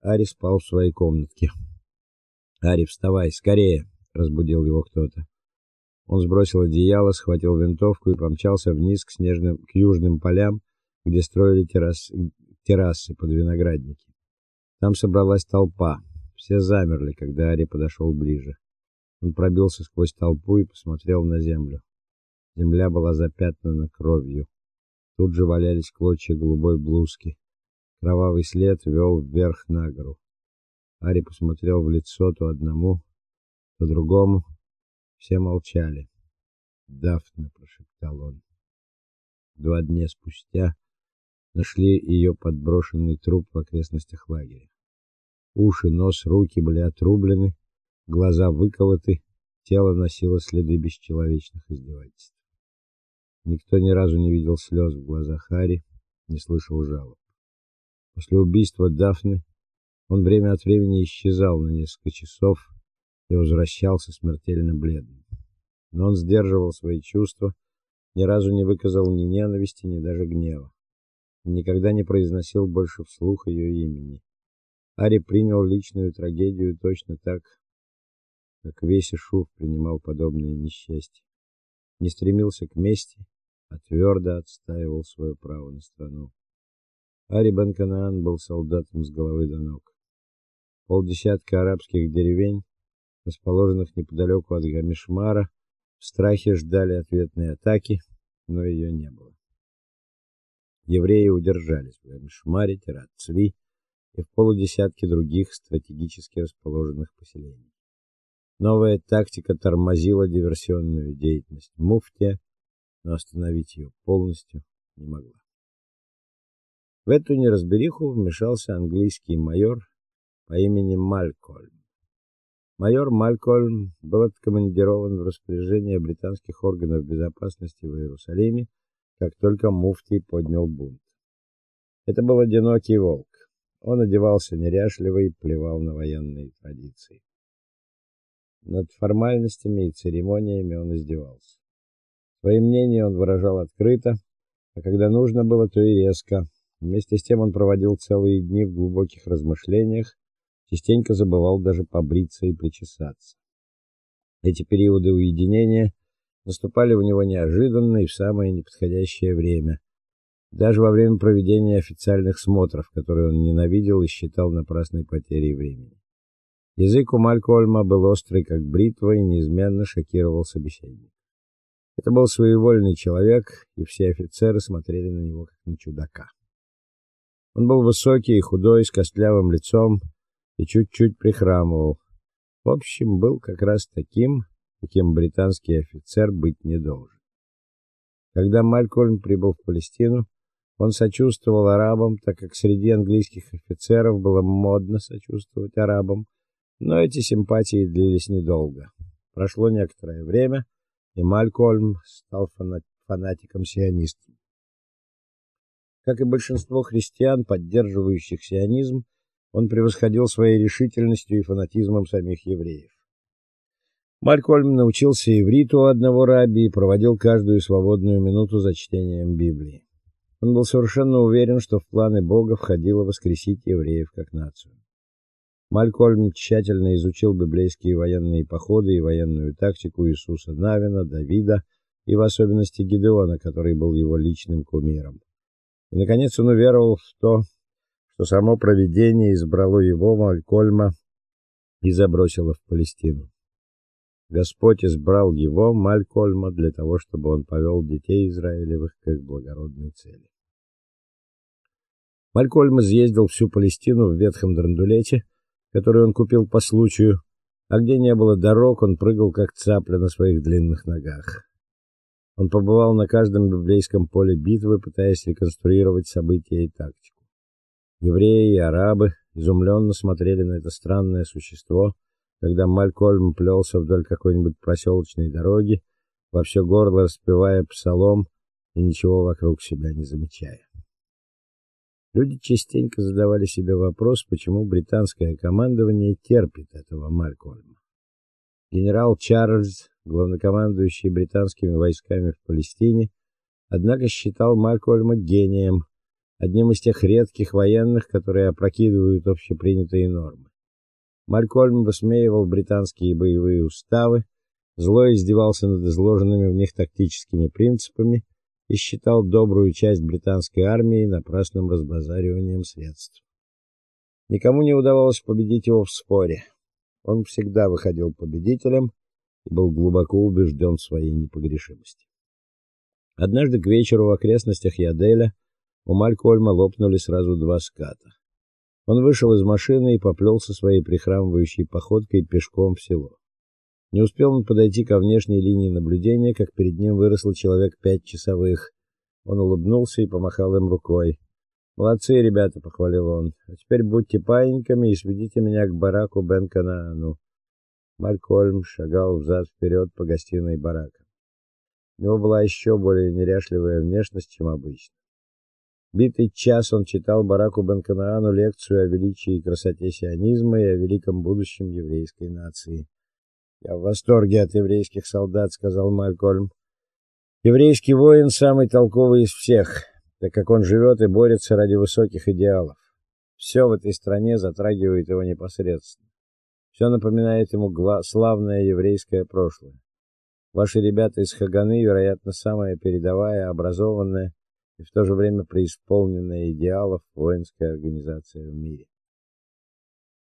Ари спал в своей комнатке. "Ари, вставай, скорее", разбудил его кто-то. Он сбросил одеяло, схватил винтовку и помчался вниз к снежным к южным полям, где строили террас, террасы под виноградники. Там собралась толпа. Все замерли, когда Ари подошел ближе. Он пробился сквозь толпу и посмотрел на землю. Земля была запятнана кровью. Тут же валялись клочья голубой блузки. Кровавый след вел вверх на гору. Ари посмотрел в лицо то одному, то другому. Все молчали. "Дафна", прошептал он. Два дня спустя нашли ее подброшенный труп в окрестностях лагеря. Уши, нос, руки были отрублены, глаза выколоты, тело носило следы бесчеловечных издевательств. Никто ни разу не видел слез в глазах Хари, не слышал жалоб. После убийства Дафны он время от времени исчезал на несколько часов и возвращался смертельно бледным. Но он сдерживал свои чувства, ни разу не выказал ни ненависти, ни даже гнева. Он никогда не произносил больше вслух ее имени. Ари принял личную трагедию точно так, как весь Ишуф принимал подобные несчастья. Не стремился к мести, а твердо отстаивал свое право на страну. Ари бен Канаан был солдатом с головы до ног. Полдесятка арабских деревень, расположенных неподалеку от Гамишмара, в страхе ждали ответной атаки, но ее не было. Евреи удержались в Гамишмаре, Терат-Цви и в полудесятке других стратегически расположенных поселений. Новая тактика тормозила диверсионную деятельность муфтия, но остановить ее полностью не могла. В эту неразбериху вмешался английский майор по имени Малькольм. Майор Малькольм был откомандирован в распоряжение британских органов безопасности в Иерусалиме, как только муфтий поднял бунт. Это был одинокий волк. Он одевался неряшливо и плевал на военные традиции. Над формальностями и церемониями он издевался. Свои мнения он выражал открыто, а когда нужно было, то и резко. Вместе с тем он проводил целые дни в глубоких размышлениях, частенько забывал даже побриться и причесаться. Эти периоды уединения наступали у него неожиданно и в самое неподходящее время. Даже во время проведения официальных смотров, которые он ненавидел и считал напрасной потерей времени. Язык у Малькольма был острый, как бритва, и неизменно шокировал собеседника. Это был своевольный человек, и все офицеры смотрели на него как на чудака. Он был высокий и худой, с костлявым лицом и чуть-чуть прихрамывал. В общем, был как раз таким, каким британский офицер быть не должен. Когда Малькольм прибыл в Палестину, он сочувствовал арабам, так как среди английских офицеров было модно сочувствовать арабам, но эти симпатии длились недолго. Прошло некоторое время, и Малькольм стал фанатиком сионистов. Как и большинство христиан, поддерживающих сионизм, он превосходил своей решительностью и фанатизмом самих евреев. Малькольм научился ивриту у одного раби и проводил каждую свободную минуту за чтением Библии. Он был совершенно уверен, что в планы Бога входило воскресить евреев как нацию. Малькольм тщательно изучил библейские военные походы и военную тактику Иисуса Навина, Давида и в особенности Гедеона, который был его личным кумиром. И наконец он уверовал в то, что само провидение избрало его Малькольма и забросило в Палестину. Господь избрал его, Малькольма, для того, чтобы он повел детей израилевых к их благородной цели. Малькольм изъездил всю Палестину в ветхом драндулете, который он купил по случаю, а где не было дорог, он прыгал как цапля на своих длинных ногах. Он побывал на каждом библейском поле битвы, пытаясь реконструировать события и тактику. Евреи и арабы изумленно смотрели на это странное существо, когда Малькольм плелся вдоль какой-нибудь проселочной дороги, во все горло распевая псалом и ничего вокруг себя не замечая. Люди частенько задавали себе вопрос, почему британское командование терпит этого Малькольма. Генерал Чарльз, главнокомандующий британскими войсками в Палестине, однако считал Малькольма гением одним из тех редких военных, которые опрокидывают общепринятые нормы. Малькольм высмеивал британские боевые уставы, зло издевался над изложенными в них тактическими принципами и считал добрую часть британской армии напрасным разбазариванием средств. Никому не удавалось победить его в споре. Он всегда выходил победителем и был глубоко убежден в своей непогрешимости. Однажды к вечеру в окрестностях Яделя у Малькольма лопнули сразу два ската. Он вышел из машины и поплелся своей прихрамывающей походкой пешком в село. Не успел он подойти ко внешней линии наблюдения, как перед ним выросло человек пять часовых. Он улыбнулся и помахал им рукой. "Молодцы, ребята", похвалил он. "А теперь будьте паиньками и сведите меня к бараку Бен-Канаану". Малькольм шагал взад вперед по гостиной барака. У него была еще более неряшливая внешность, чем обычно. Битый час он читал Бараку Бен-Канаану лекцию о величии и красоте сионизма и о великом будущем еврейской нации. "Я в восторге от еврейских солдат", сказал Малькольм. "Еврейский воин самый толковый из всех, так как он живет и борется ради высоких идеалов. Все в этой стране затрагивает его непосредственно. Все напоминает ему славное еврейское прошлое. Ваши ребята из Хаганы, вероятно, самая передовая, образованная и в то же время преисполненная идеалов воинская организация в мире.